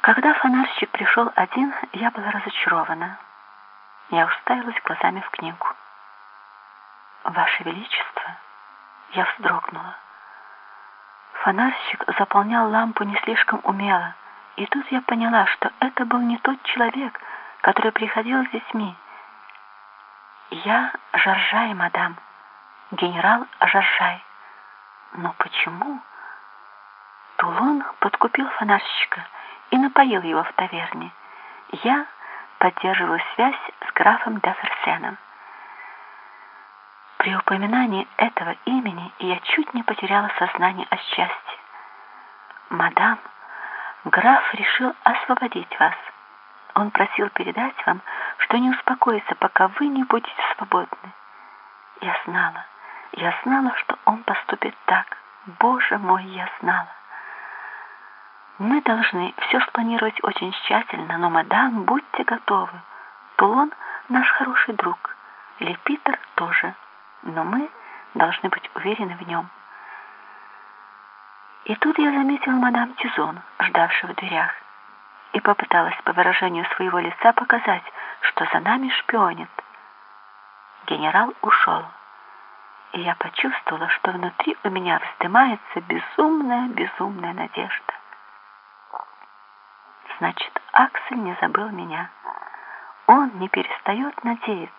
Когда фонарщик пришел один, я была разочарована. Я уставилась глазами в книгу. «Ваше Величество!» Я вздрогнула. Фонарщик заполнял лампу не слишком умело, и тут я поняла, что это был не тот человек, который приходил с детьми. Я Жаржай, мадам, генерал Жаржай. Но почему? Тулон подкупил фонарщика и напоил его в таверне. Я поддерживаю связь с графом Даферсеном. При упоминании этого имени я чуть не потеряла сознание от счастья. «Мадам, граф решил освободить вас. Он просил передать вам, что не успокоится, пока вы не будете свободны. Я знала, я знала, что он поступит так. Боже мой, я знала. Мы должны все спланировать очень тщательно, но, мадам, будьте готовы. Тулон — наш хороший друг, Лепитер тоже, но мы должны быть уверены в нем. И тут я заметила мадам Тизон, ждавшую в дверях, и попыталась по выражению своего лица показать, что за нами шпионит. Генерал ушел, и я почувствовала, что внутри у меня вздымается безумная-безумная надежда. Значит, Аксель не забыл меня. Он не перестает надеяться.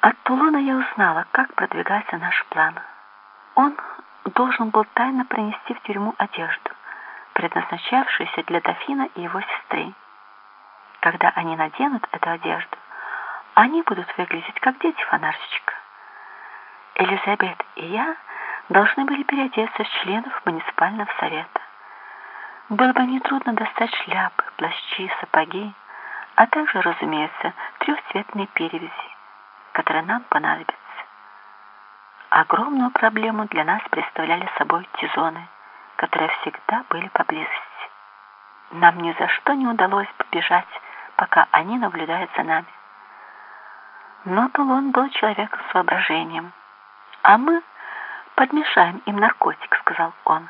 От Тулона я узнала, как продвигается наш план. Он должен был тайно принести в тюрьму одежду, предназначавшуюся для дофина и его сестры. Когда они наденут эту одежду, они будут выглядеть как дети фонарщика. Элизабет и я должны были переодеться в членов муниципального совета. Было бы нетрудно достать шляпы, плащи, сапоги, а также, разумеется, трехцветные перевязи, которые нам понадобятся. Огромную проблему для нас представляли собой тизоны, которые всегда были поблизости. Нам ни за что не удалось побежать, пока они наблюдают за нами. Но Тулон был человеком с воображением, а мы подмешаем им наркотик, сказал он.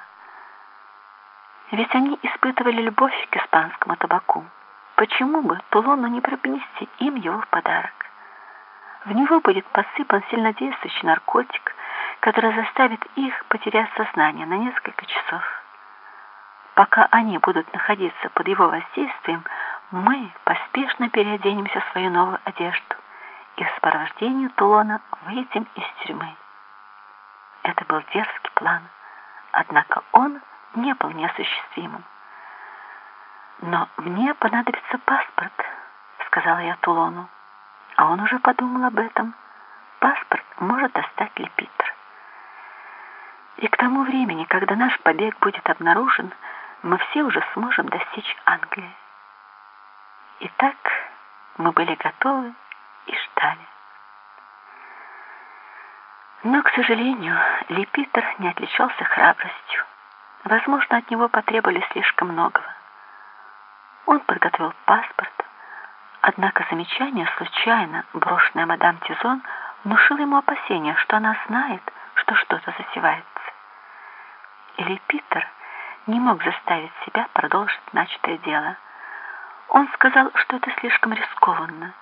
Ведь они испытывали любовь к испанскому табаку. Почему бы Тулону не преподнести им его в подарок? В него будет посыпан сильнодействующий наркотик, который заставит их потерять сознание на несколько часов. Пока они будут находиться под его воздействием, мы поспешно переоденемся в свою новую одежду и в сопровождении Тулона выйдем из тюрьмы. Это был дерзкий план, однако он не был неосуществимым. «Но мне понадобится паспорт», — сказала я Тулону. А он уже подумал об этом. Паспорт может достать Лепитер. И к тому времени, когда наш побег будет обнаружен, мы все уже сможем достичь Англии. Итак, мы были готовы и ждали. Но, к сожалению, Лепитер не отличался храбростью. Возможно, от него потребовали слишком многого. Он подготовил паспорт, Однако замечание, случайно брошенное мадам Тизон, внушило ему опасения, что она знает, что что-то засевается. Или Питер не мог заставить себя продолжить начатое дело. Он сказал, что это слишком рискованно,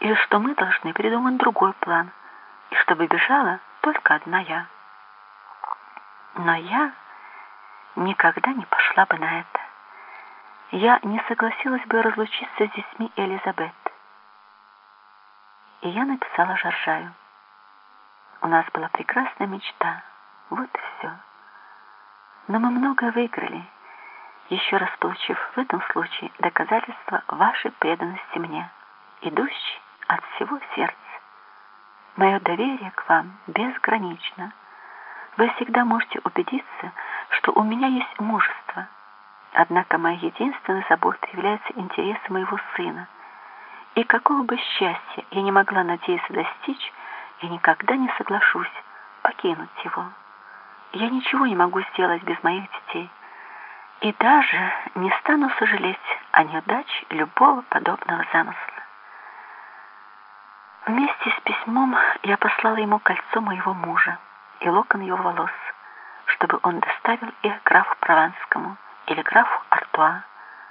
или что мы должны придумать другой план, и чтобы бежала только одна я. Но я никогда не пошла бы на это я не согласилась бы разлучиться с детьми Элизабет. И я написала Жаржаю. У нас была прекрасная мечта. Вот и все. Но мы многое выиграли, еще раз получив в этом случае доказательство вашей преданности мне, идущей от всего сердца. Мое доверие к вам безгранично. Вы всегда можете убедиться, что у меня есть мужество – Однако моей единственной заботой является интерес моего сына. И какого бы счастья я не могла надеяться достичь, я никогда не соглашусь покинуть его. Я ничего не могу сделать без моих детей. И даже не стану сожалеть о неудаче любого подобного замысла. Вместе с письмом я послала ему кольцо моего мужа и локон его волос, чтобы он доставил их графу Прованскому или графу Артуа,